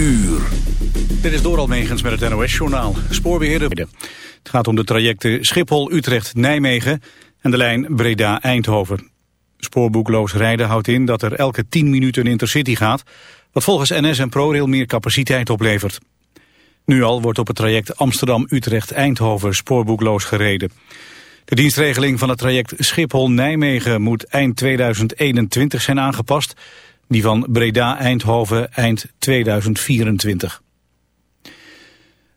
uur. Dit is Doral Megens met het NOS-journaal. Spoorbeheerder. Het gaat om de trajecten Schiphol-Utrecht-Nijmegen en de lijn Breda-Eindhoven. Spoorboekloos rijden houdt in dat er elke 10 minuten een intercity gaat... wat volgens NS en ProRail meer capaciteit oplevert. Nu al wordt op het traject Amsterdam-Utrecht-Eindhoven spoorboekloos gereden. De dienstregeling van het traject Schiphol-Nijmegen moet eind 2021 zijn aangepast die van Breda-Eindhoven eind 2024.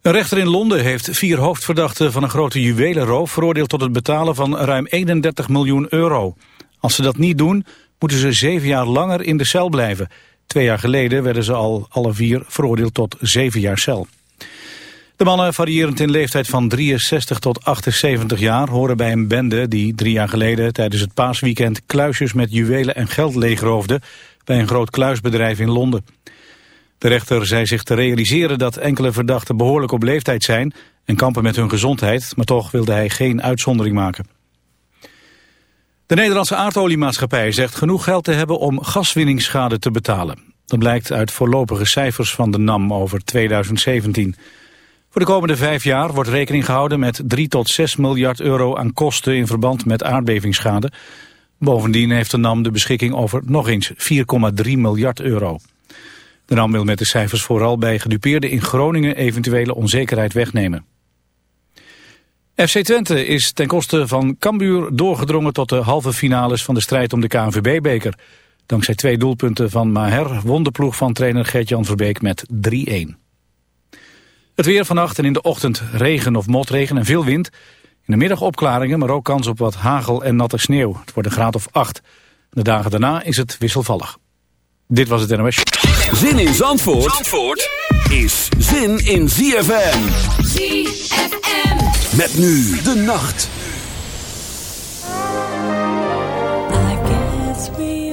Een rechter in Londen heeft vier hoofdverdachten van een grote juwelenroof veroordeeld tot het betalen van ruim 31 miljoen euro. Als ze dat niet doen, moeten ze zeven jaar langer in de cel blijven. Twee jaar geleden werden ze al alle vier veroordeeld tot zeven jaar cel. De mannen, variërend in leeftijd van 63 tot 78 jaar, horen bij een bende die drie jaar geleden tijdens het paasweekend kluisjes met juwelen en geld leegroofde bij een groot kluisbedrijf in Londen. De rechter zei zich te realiseren dat enkele verdachten behoorlijk op leeftijd zijn en kampen met hun gezondheid, maar toch wilde hij geen uitzondering maken. De Nederlandse aardoliemaatschappij zegt genoeg geld te hebben om gaswinningsschade te betalen. Dat blijkt uit voorlopige cijfers van de NAM over 2017. Voor de komende vijf jaar wordt rekening gehouden met 3 tot 6 miljard euro aan kosten in verband met aardbevingsschade. Bovendien heeft de NAM de beschikking over nog eens 4,3 miljard euro. De NAM wil met de cijfers vooral bij gedupeerden in Groningen eventuele onzekerheid wegnemen. FC Twente is ten koste van Cambuur doorgedrongen tot de halve finales van de strijd om de KNVB-beker. Dankzij twee doelpunten van Maher won de ploeg van trainer Gert-Jan Verbeek met 3-1. Het weer vannacht en in de ochtend regen of motregen en veel wind. In de middag opklaringen, maar ook kans op wat hagel en natte sneeuw. Het wordt een graad of 8. De dagen daarna is het wisselvallig. Dit was het NOS. Zin in Zandvoort, Zandvoort is zin in ZFM. ZFM. Met nu de nacht. his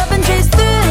countries it.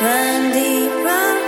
Run deep, run.